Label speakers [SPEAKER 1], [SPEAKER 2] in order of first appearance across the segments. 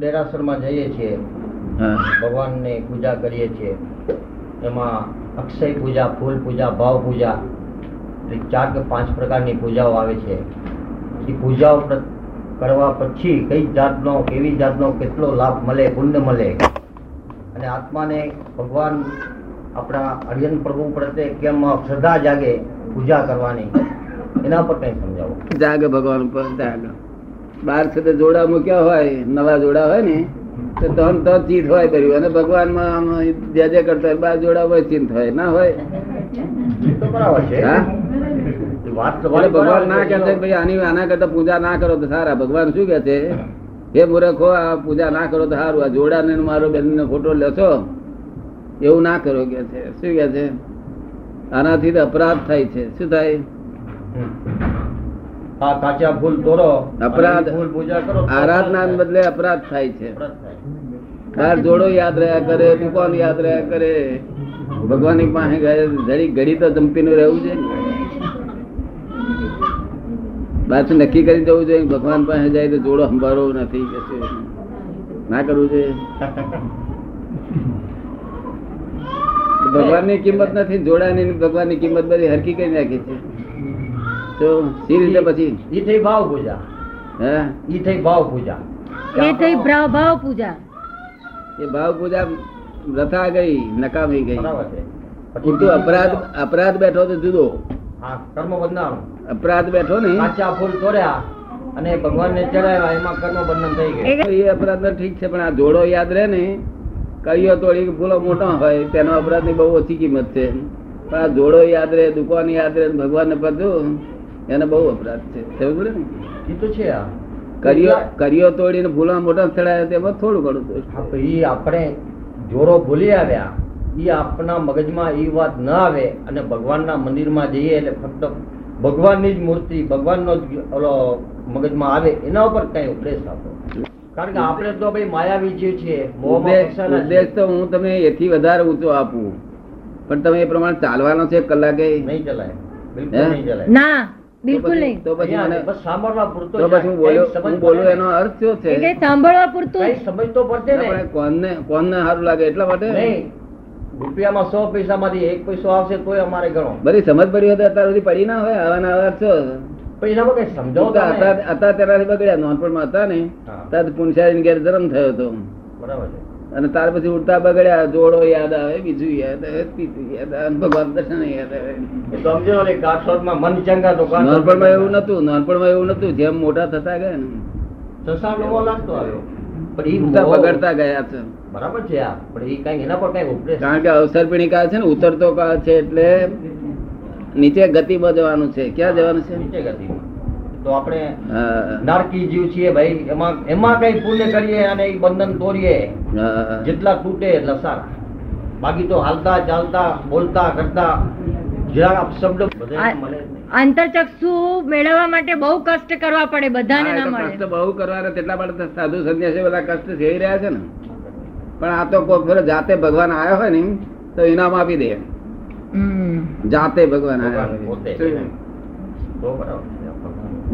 [SPEAKER 1] દેરાસરમાં જઈએ છીએ ભગવાનની પૂજા કરીએ છીએ. એમાં અક્ષય પૂજા ફૂલ પૂજા ભાવ પૂજા ચાર કે પાંચ પ્રકારની પૂજાઓ આવે છે. એ પૂજાઓ કરવા પછી કઈ જાતનો કેવી જાતનો કેટલો લાભ મળે પુણ્ય મળે? અને આત્માને ભગવાન આપણા અર્જન પ્રભુ પ્રત્યે કેમ શ્રદ્ધા જાગે પૂજા કરવાની? એના પર કઈ સમજાવો.
[SPEAKER 2] જાગ ભગવાન પર જાગ. બાર સાથે જોડા મૂક્યા હોય? નવા જોડા હોય ને તો તન તો ચીટ હોય કર્યું. અને ભગવાનમાં જે જે કરતા હોય બાર જોડા હોય ચિંત હોય. ના હોય? ભગવાન ના કે ભાઈ આની આના કરતા પૂજા ના કરો તો સારા. ભગવાન શું કે છે? હે. મૂર્ખો આ પૂજા ના કરો તો સારું. આ જોડા ને મારો બેન નો ફોટો લેશો. એવું ના કરો કે છે. શું કે છે? આનાથી અપરાધ થાય છે. શું થાય?
[SPEAKER 1] કાચા ભૂલ તોડો
[SPEAKER 2] અપરાધ
[SPEAKER 1] ભૂલ પૂજા કરો.
[SPEAKER 2] આરાધના બદલે અપરાધ થાય છે. તાર જોડો યાદ રહ્યા કરે દુકાન યાદ રહ્યા કરે. ભગવાનની પાસે જરી ઘડી તો જંપીને રહેવું છે પાછું નક્કી કરી જવું જોઈએ ભગવાન પાસે જાય તો જોડો સંભાળવો નથી કે ના કરવું જોઈએ. ભગવાનની કિંમત નથી જોડાની ને ભગવાનની કિંમત બધી હરકી કરી નાખી છે. તો સી રીતે પછી
[SPEAKER 1] ઈ થઈ ભાવ પૂજા.
[SPEAKER 2] હે?
[SPEAKER 1] ઈ થઈ ભાવ પૂજા.
[SPEAKER 3] એ થઈ ભાવ ભાવ પૂજા.
[SPEAKER 2] એ ભાવ પૂજા રથા ગઈ નકામી ગઈ.
[SPEAKER 1] બરાબર
[SPEAKER 2] અપરાધ અપરાધ બેઠો તો જુદો.
[SPEAKER 1] હા કર્મ બંધાણું.
[SPEAKER 2] અપરાધ બેઠો ને
[SPEAKER 1] કાચા ફૂલ તોડ્યા અને ભગવાનને ચડાવ્યા એમાં કર્મ બંધન થઈ ગયું.
[SPEAKER 2] એ અપરાધ ઠીક છે પણ આ જોડો યાદ રહે ને. કયો તોડી ફૂલો મોટો હોય તેનો અપરાધની બહુ ઓછી કિંમત છે. પણ આ જોડો યાદ રહે દુકાન યાદ રહે ભગવાન ને બધું એને બહુ અપરાધ છે. સમજ પડે ને?
[SPEAKER 1] ઈ તો છે આ.
[SPEAKER 2] કર્યો કર્યો તોડીને ભૂલા મોટા ચડાયા તેમાં થોડું ઘણું
[SPEAKER 1] ઈ આપણે જોરો ભૂલી આવ્યા. એ આપણા મગજમાં એ વાત ન આવે અને ભગવાનના મંદિરમાં જઈએ એટલે ફક્ત ભગવાનની જ મૂર્તિ ભગવાનનો જ ઓલો મગજમાં આવે એના ઉપર કઈ ઉપદેશ આપો. કારણ કે આપણે તો ભાઈ માયાવી જીવ છીએ.
[SPEAKER 2] ઉપદેશ તો હું તમે એથી વધારે ઊંચો આપું. પણ તમે એ પ્રમાણે ચાલવાનો છે કલાકે?
[SPEAKER 1] નહીં ચલાય. બિલકુલ નહીં ચલાય.
[SPEAKER 3] ના બિલકુલ નહીં.
[SPEAKER 2] તો પછી મને
[SPEAKER 1] બસ સાંભળવા પૂરતો
[SPEAKER 2] તો પછી હું બોલ્યો
[SPEAKER 1] સમજ
[SPEAKER 2] હું બોલું એનો અર્થ શું છે?
[SPEAKER 3] એ સાંભળવા પૂરતું?
[SPEAKER 1] સમજ તો પડશે ને.
[SPEAKER 2] આપણે કોણને કોણને સારું લાગે એટલા માટે?
[SPEAKER 1] નહીં. રૂપિયામાં સો પૈસામાંથી એક પૈસો આવશે તોય અમારે ગણો.
[SPEAKER 2] બધી સમજ પડી હોય તો અત્યાર સુધી પડી ના હોય આવા ના આવા છો
[SPEAKER 1] પૈસામાં કઈ સમજાવો
[SPEAKER 2] હતા. હતા તેનાથી બગડ્યા નાનપણમાં હતા ને. ત્યારે પુનસારી ઘેર જન્મ થયો હતો.
[SPEAKER 1] બરાબર છે.
[SPEAKER 2] અને ત્યાર પછી ઉડતા બગડ્યા જોડો યાદ આવે બીજું યાદ આવે ત્રીજું યાદ આવે ભગવાન દર્શન યાદ આવે.
[SPEAKER 1] સમજો ને કાઠોડમાં મન ચંગા તો
[SPEAKER 2] નાનપણમાં એવું નતું નાનપણમાં એવું નતું જેમ મોટા થતા ગયા ને. બગડતા ગયા છે.
[SPEAKER 1] બરાબર છે
[SPEAKER 2] કારણ કે અવસર પીણિકા છે ને ઉતરતો કાળ છે એટલે નીચે ગતિમાં જવાનું છે. ક્યાં જવાનું છે?
[SPEAKER 1] નીચે ગતિમાં. તો આપણે નારકી જીવ છીએ ભાઈ. એમાં એમાં કઈ પુણ્ય કરીએ અને એ બંધન તોડીએ. જેટલા તૂટે એટલા સારા. બાકી તો હાલતા ચાલતા બોલતા કરતા જરા શબ્દ
[SPEAKER 3] આંતરચક્ષુ મેળવવા માટે બહુ કષ્ટ કરવા પડે બધાને ના મળે.
[SPEAKER 2] કષ્ટ બહુ કરવા તેટલા માટે સાધુ સંન્યાસી બધા કષ્ટ થઈ રહ્યા છે ને. પણ આ તો કોઈ ફેરો જાતે ભગવાન આવ્યો હોય ને તો ઇનામ આપી દે.
[SPEAKER 3] હમ.
[SPEAKER 2] જાતે ભગવાન આવ્યો. હોય.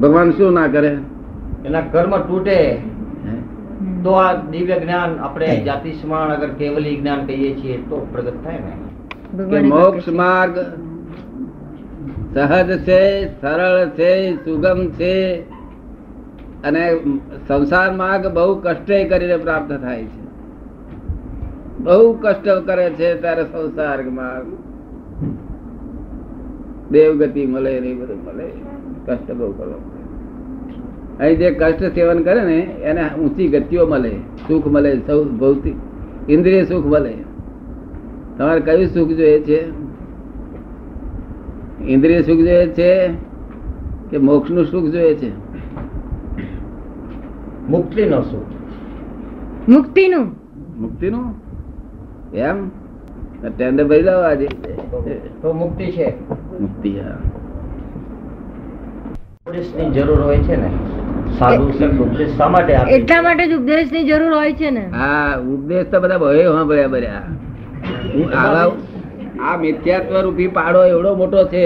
[SPEAKER 2] ભગવાન શું ના કરે?
[SPEAKER 1] એના કર્મ તૂટે. તો આ દિવ્ય જ્ઞાન આપણે જાતિ સ્મરણ અગર કેવલી જ્ઞાન કહીએ છીએ તો પ્રગટ થાય ને.
[SPEAKER 2] કે મોક્ષ માર્ગ સહજ છે સરળ છે સુગમ છે. અને સંસાર માર્ગ બહુ કષ્ટ કરીને પ્રાપ્ત થાય છે. બહુ કષ્ટ કરે છે ત્યારે સંસાર માર્ગ. દેવગતિ મળે ને એ બધું મળે. કષ્ટ બહુ કરો. અહીં જે કષ્ટ સેવન કરે ને એને ઊંચી ગતિઓ મળે સુખ મળે સૌ ભૌતિક ઇન્દ્રિય સુખ મળે. તમારે કયું સુખ જોઈએ છે? ઇન્દ્રિય સુખ જોઈએ છે કે મોક્ષનું સુખ જોઈએ છે?
[SPEAKER 1] મુક્તિ નો સુખ.
[SPEAKER 3] મુક્તિનું.
[SPEAKER 2] મુક્તિનું? એમ? ટેન્ડર ભરી લાવો આજે.
[SPEAKER 1] તો- તો મુક્તિ છે.
[SPEAKER 2] મુક્તિ હા.
[SPEAKER 1] ઉપદેશની જરૂર હોય છે ને? સાધુ સંત ઉપદેશ શા માટે આપે? છે?
[SPEAKER 3] એટલા માટે જ ઉપદેશની જરૂર હોય છે ને?
[SPEAKER 2] હા ઉપદેશ તો બધા ભય સાંભળ્યા બર્યા આવા આ મિથ્યાત્વ રૂપી પાડો એવડો મોટો છે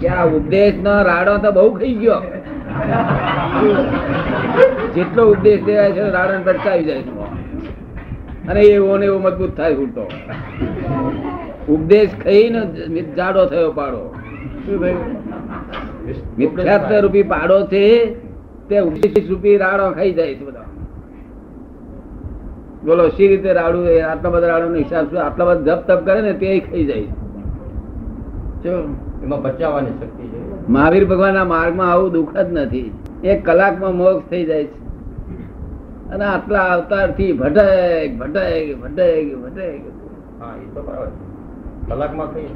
[SPEAKER 2] કે આ ઉપદેશ નો રાડો તો બહુ ખાઈ ગયો. જેટલો ઉપદેશ દેવાય છે રાવણ ભટકાવી જાય અને એવો ને એવો મજબૂત થાય ઉલટો. ઉપદેશ ખાઈને જાડો થયો પાડો. શું થયું? મિથ્યાત્વ રૂપી પાડો છે તે ઉપદેશ રૂપી રાડો ખાઈ જાય છે બધા. બોલો શી રીતે રાડું એ? આટલા બધા રાડો નો હિસાબ શું? આટલા બધા જપ તપ કરે ને તે ખાઈ જાય. છે
[SPEAKER 1] એમાં બચાવવાની શક્તિ છે.
[SPEAKER 2] મહાવીર ભગવાનના માર્ગમાં આવું દુઃખ જ નથી. એક કલાકમાં મોક્ષ થઈ જાય છે. અને આટલા અવતારથી ભટક ભટક ભટક ભટક.
[SPEAKER 1] હા એ તો બરાબર કલાકમાં થઈ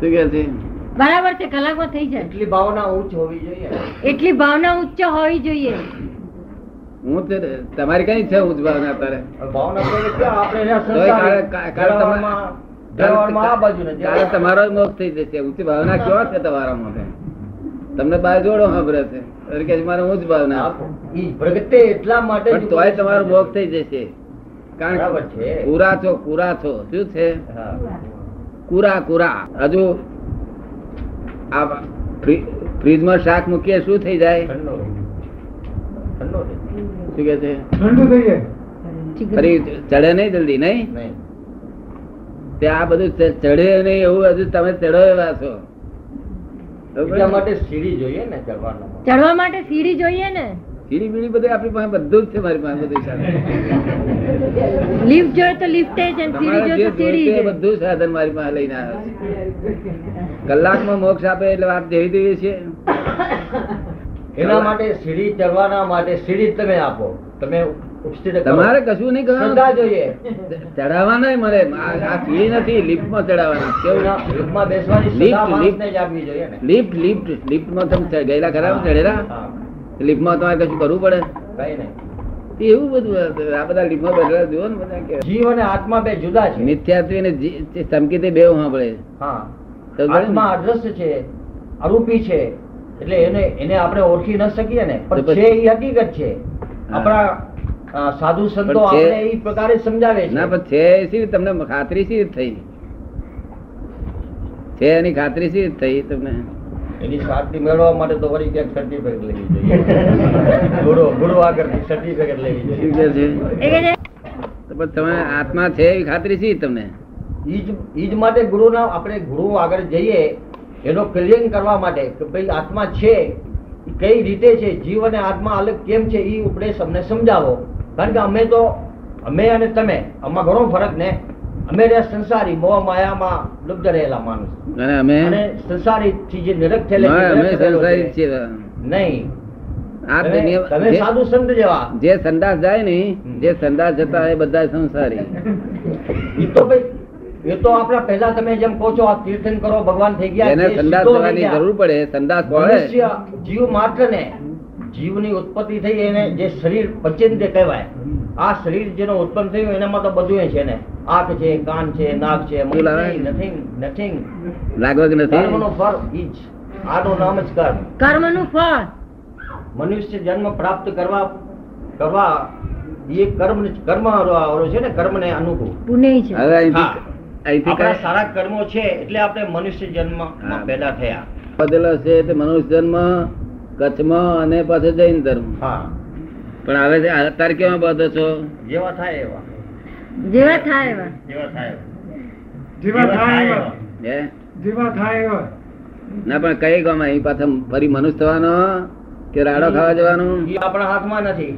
[SPEAKER 2] શું કે છે?
[SPEAKER 3] બરાબર છે કલાકમાં થઈ જાય.
[SPEAKER 1] એટલી ભાવના ઉચ્ચ હોવી જોઈએ.
[SPEAKER 3] એટલી ભાવના ઉચ્ચ હોવી જોઈએ.
[SPEAKER 2] હું તે તમારી કઈ છે ઉચ્ચ ભાવના તારે
[SPEAKER 1] ભાવના
[SPEAKER 2] તમારો મોક્ષ થઈ જશે. ઊંચી ભાવના કેવો છે તમારા માટે તમને બાર જોડો ખબર છે કે મારે ઊંચ ભાવના
[SPEAKER 1] ઈ પ્રગટે એટલા માટે
[SPEAKER 2] પણ તોય તમારો મોક્ષ થઈ જશે. કારણ કે
[SPEAKER 1] છે.
[SPEAKER 2] પૂરા છો પૂરા છો. શું છે?
[SPEAKER 1] હા.
[SPEAKER 2] કુરા કુરા. હજુ આ ફ્રીજમાં શાક મૂકીએ શું થઈ જાય. શું કે છે? ફરી ચડે નહીં જલ્દી નહીં?
[SPEAKER 1] નહીં.
[SPEAKER 2] તે આ બધું ચડે નહીં એવું હજુ તમે ચડો એવા છો.
[SPEAKER 1] એટલા માટે સીડી જોઈએ ને
[SPEAKER 3] ચડવા માટે સીડી જોઈએ ને?
[SPEAKER 2] સીડી બીડી બધું આપણી પાસે બધું જ છે મારી પાસે બધું સાધન.
[SPEAKER 3] લિફ્ટ જોઈએ તો લિફ્ટ છે ને સીડી જોઈએ તો સીડી છે
[SPEAKER 2] બધું સાધન મારી પાસે લઈને આવે છે. કલાકમાં મોક્ષ આપે એટલે વાત જેવી દેવી છે.
[SPEAKER 1] એના માટે સીડી ચડવાના માટે સીડી તમે આપો. તમે
[SPEAKER 2] તમારે કશું નહીં કરવાનું.
[SPEAKER 1] જોઈએ.
[SPEAKER 2] ચડાવવાના મળે. આ આ સીડી નથી લિફ્ટમાં ચડાવવાના કેવું
[SPEAKER 1] લિફ્ટમાં બેસવાની
[SPEAKER 2] લિફ્ટ, લિફ્ટ.
[SPEAKER 1] માણસને જ આપવી જોઈએ ને.
[SPEAKER 2] લિફ્ટ લિફ્ટ લિફ્ટમાં તમે ગયેલા ખરા? ચડેલા લિફ્ટમાં તમારે કશું કરવું પડે?
[SPEAKER 1] કઈ નહીં.
[SPEAKER 2] એવું બધું આ બધા લિફ્ટમાં બેઠેલા જુઓ ને બધા
[SPEAKER 1] જીવ અને આત્મા બે જુદા છે.
[SPEAKER 2] મિથ્યાત્વી ને ચમકી બે સાંભળે
[SPEAKER 1] હા.
[SPEAKER 2] ને?
[SPEAKER 1] આત્મા અદ્રશ્ય છે અરૂપી છે એટલે એને એને આપણે ઓળખી ન શકીએ ને. પણ છે એ હકીકત છે. આપણા સાધુ સંતો આપણે એ પ્રકારે સમજાવે
[SPEAKER 2] ના
[SPEAKER 1] છે
[SPEAKER 2] પણ છે શી તમને ખાતરી શી થઈ? છે એની ખાતરી શી થઈ તમને?
[SPEAKER 1] એની શાંતિ મેળવવા માટે તો વળી ક્યાંક સર્ટિફિકેટ લેવી જોઈએ. ગુરુ ગુરુ આગળથી સર્ટિફિકેટ લેવી જોઈએ.
[SPEAKER 2] પણ તમે આત્મા છે એવી ખાતરી છે તમને?
[SPEAKER 1] ઈ જ ઈ જ માટે ગુરુના આપણે ગુરુ આગળ જઈએ એનો ક્લિયરિંગ કરવા માટે કે ભાઈ આત્મા છે કઈ રીતે છે જીવ અને આત્મા અલગ કેમ છે એ ઉપદેશ અમને સમજાવો. કારણ કે અમે તો અમે અને તમે આમાં ઘણો ફરક ને અમે સંસારી મોહ માયામાં લુપ્ત રહેલા માણસ.
[SPEAKER 2] અને અમે
[SPEAKER 1] સંસારી થી જે નિરખ થયેલા
[SPEAKER 2] અમે સંસારી. છીએ.
[SPEAKER 1] નહીં. તમે
[SPEAKER 2] જે-
[SPEAKER 1] સાધુ સંત જેવા.
[SPEAKER 2] જે સંદાસ જાય ને જે સંદાસ જતા એ બધા સંસારી.
[SPEAKER 1] એ તો ભાઈ એ તો આપણા પહેલા તમે જેમ કહો છો આ કીર્તન કરો ભગવાન થઈ ગયા
[SPEAKER 2] એને સંદાસ જવાની જરૂર પડે. સંદાસ
[SPEAKER 1] જીવ માત્ર ને જીવની ઉત્પત્તિ થઈ એને જે શરીર પચેન્દ્ર કહેવાય આ શરીર જેનો ઉત્પન્ન થયું એનામાં તો બધું છે ને. આંખ છે કાન છે નાક છે નથિંગ નથિંગ.
[SPEAKER 2] લાગવા કે
[SPEAKER 1] કર્મનો
[SPEAKER 2] નથી
[SPEAKER 1] ફળ ઈ જ. આનું નામ જ કર્મ.
[SPEAKER 3] કર્મનું ફળ.
[SPEAKER 1] મનુષ્ય જન્મ પ્રાપ્ત કરવા કરવા એ કર્મ કર્મ ઓલો છે ને કર્મને અનુકૂળ.
[SPEAKER 3] પુણ્ય છે.
[SPEAKER 2] હવે અહીંથી
[SPEAKER 1] આપણા સારા કર્મો છે એટલે આપણે મનુષ્ય
[SPEAKER 2] જન્મ
[SPEAKER 1] પેદા થયા.
[SPEAKER 2] બધેલો છે તે મનુષ્ય જન્મ કચ્છમાં અને પાછો જૈન ધર્મ. પણ હવે અત્યારે કેવા બધો છો?
[SPEAKER 1] જેવા થાય એવા.
[SPEAKER 3] જેવા થાય એવા.
[SPEAKER 1] જેવા થાય
[SPEAKER 4] જેવા થાય એવા.
[SPEAKER 2] હે?
[SPEAKER 4] જેવા થાય એવા.
[SPEAKER 2] ના પણ કઈ ગામ અહીં પાછા ફરી મનુષ્ય થવાનો? કે રાડો ખાવા જવાનું?
[SPEAKER 1] આપણા હાથમાં નથી.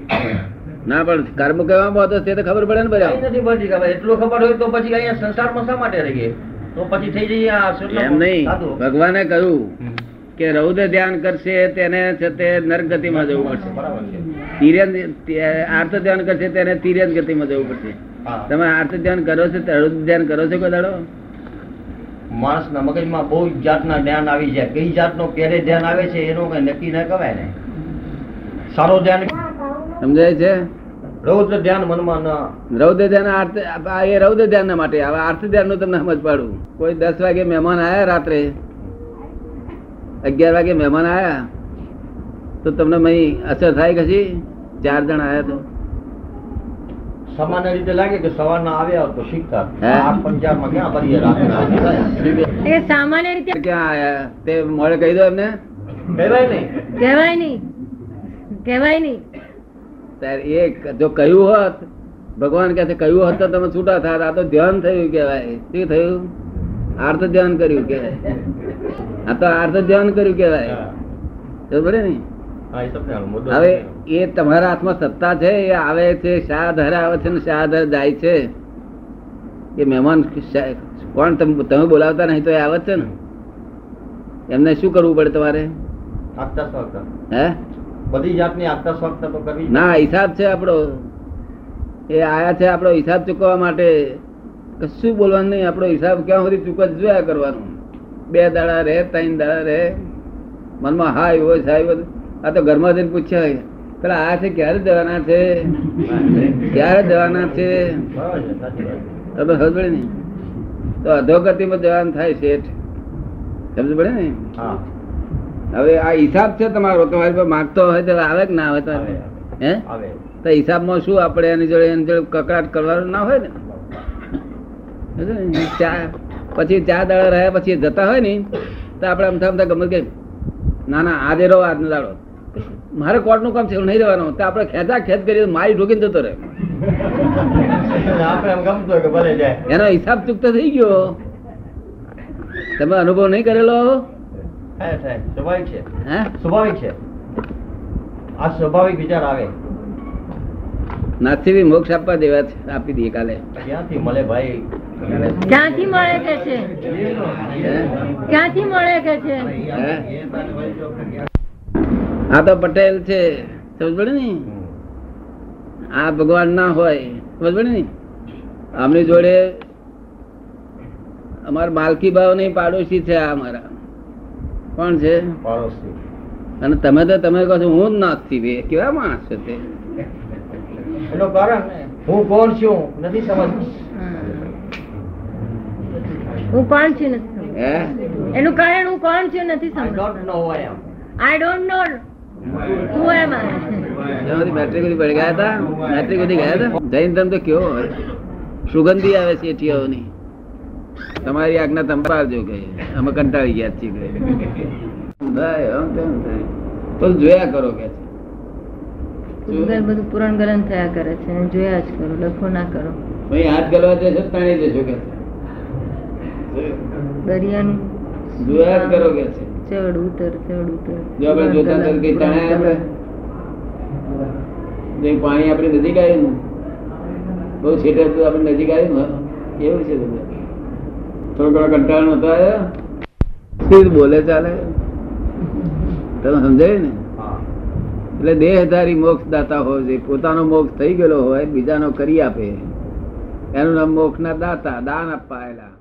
[SPEAKER 2] ના પણ કર્મ કેવા બધો છે તો ખબર પડે ને બધા
[SPEAKER 1] નથી બધી ખબર. એટલું ખબર હોય તો પછી અહીંયા સંસારમાં શા માટે રહીએ? તો પછી થઈ જઈએ
[SPEAKER 2] એમ નહીં. ભગવાને કહ્યું. કે રૌદ્ર ધ્યાન કરશે તેને છે તે નર્ક ગતિમાં જવું પડશે. તિર્યન આર્થ ધ્યાન કરશે તેને તિર્યન ગતિમાં જવું પડશે. તમે આર્થ ધ્યાન કરો છો રૌદ્ર ધ્યાન કરો છો કોઈ દાડો
[SPEAKER 1] માણસના મગજમાં બહુ જાતના ધ્યાન આવી જાય. કઈ જાતનો ક્યારે ધ્યાન આવે છે એનું કઈ નક્કી ના કહેવાય ને. સારો ધ્યાન
[SPEAKER 2] સમજાય છે?
[SPEAKER 1] રૌદ્ર ધ્યાન મનમાં ન
[SPEAKER 2] રૌદ્ર ધ્યાન આર્ત એ રૌદ્ર ધ્યાન માટે. હવે આર્ત ધ્યાનનું તમને સમજ પાડું. કોઈ દસ વાગે મહેમાન આવ્યા રાત્રે અગિયાર વાગે મહેમાન આવ્યા તો તમને મહી અસર થાય કશી ચાર જણ આવ્યા તો.
[SPEAKER 1] સામાન્ય રીતે લાગે કે સવારના આવ્યા તો શીખતા.
[SPEAKER 3] એ સામાન્ય રીતે
[SPEAKER 2] ક્યાં આયા? તે મોડે કહી દો એમને.
[SPEAKER 1] કહેવાય નહીં.
[SPEAKER 3] કહેવાય નહીં. કહેવાય નહીં.
[SPEAKER 2] ત્યારે એ જો કહ્યું હોત ભગવાન કહે છે કહ્યું હોત તો તમે છૂટા થાત. આ તો ધ્યાન થયું કહેવાય. શું થયું? આર્થ ધ્યાન કર્યું કે આ તો આર્થ ધ્યાન કર્યું કેવાય બરાબર ને. હવે એ તમારા હાથમાં સત્તા છે એ આવે છે શા ધરે આવે છે ને શા ધરે જાય છે. એ મહેમાન કોણ તમે તમે બોલાવતા નહીં તો એ આવે છે ને. એમને શું કરવું પડે તમારે? હે?
[SPEAKER 1] બધી જાતની આપતા સ્વાગત તો કરવી
[SPEAKER 2] ના હિસાબ છે આપણો. એ આયા છે આપણો હિસાબ ચૂકવવા માટે. કશું બોલવાનું નહીં આપણો હિસાબ ક્યાં સુધી ચૂકત જોયા કરવાનું. બે દાડા રહે ત્રણ દાડા રહે. મનમાં હા એવો હા આ તો ઘરમાં જઈને પૂછ્યા પેલા આ છે ક્યારે જવાના છે? ક્યારે જવાના છે. તમે સમજ પડે નહીં. તો અધોગતિમાં જવાનું થાય શેઠ. સમજ પડે ને? હવે આ હિસાબ છે તમારો તમારી પર માગતો હોય તો આવે કે ના આવે તો હે? તો હિસાબમાં શું આપણે એની જોડે એની જોડે કકડાટ કરવાનું ના હોય ને? પછી ચા દાડા રહ્યા પછી જતા હોય ને તો આપણે અમથા અમથા ગમે કે ના ના આજે રહો આજનો દાડો. મારે કોર્ટનું કામ છે નહીં રહેવાનું. તો આપણે ખેંચા ખેંચ કરીએ મારી ઢોકીને જતો રહે
[SPEAKER 1] ગમતું
[SPEAKER 2] એનો હિસાબ ચૂકતો થઈ ગયો. તમે અનુભવ નહીં કરેલો?
[SPEAKER 1] સ્વાભાવિક છે.
[SPEAKER 2] હે?
[SPEAKER 1] સ્વાભાવિક છે. આ સ્વાભાવિક વિચાર આવે.
[SPEAKER 2] નાથી મોક્ષ આપવા દેવા આપી દઈએ કાલે.
[SPEAKER 1] ક્યાંથી મળે ભાઈ?
[SPEAKER 3] ક્યાંથી મળે કે છે? ક્યાંથી મળે કે છે?
[SPEAKER 2] આ તો પટેલ છે. સમજ પડે ને? આ ભગવાન ના હોય. સમજ પડે ને? આમની જોડે અમાર માલકી ભાવ નહીં પાડોશી છે આ અમારા. કોણ છે?
[SPEAKER 1] પાડોશી.
[SPEAKER 2] અને તમે તો તમે કહો છો હું જ નાખતી બે. કેવા માણસ છે તે?
[SPEAKER 1] એનું કારણ હું કોણ છું નથી સમજ
[SPEAKER 3] હું કોણ છું નથી એનું કારણ હું કોણ છું નથી. આઈ ડોન્ટ નો હું એમ
[SPEAKER 2] મેટ્રિક સુધી પડી ગયા હતા? મેટ્રિક સુધી ગયા હતા? જૈન ધર્મ તો કેવો સુગંધી આવે છે એઠિયાઓની તમારી આજ્ઞા તમે પાડજો કે અમે કંટાળી ગયા છીએ. તો જોયા કરો કે
[SPEAKER 3] બધું પુરણ ગલન થયા કરે છે. જોયા જ કરો લખો ના કરો.
[SPEAKER 2] હાથ ગલવા જશો તાણી જશો કે.
[SPEAKER 3] દરિયાનું.
[SPEAKER 2] જોયા કરો કે છે.
[SPEAKER 3] ચડ ઉતર ચડ ઉતર.
[SPEAKER 2] જો આપણે જોતા તો કઈ તણાય આપણે? જો પાણી આપણે નજીક આવ્યું બહુ છેટે હતું આપણે નજીક આવ્યું ને એવું છે બધું. થોડો ઘણો કંટાળો નતો આવ્યો. બોલે ચાલે? તમે સમજાય ને. એટલે દેહધારી મોક્ષ દાતા હોય છે. પોતાનો મોક્ષ થઈ ગયેલો હોય બીજાનો કરી આપે. એનું નામ મોક્ષ ના દાતા દાન આપવા આવેલા.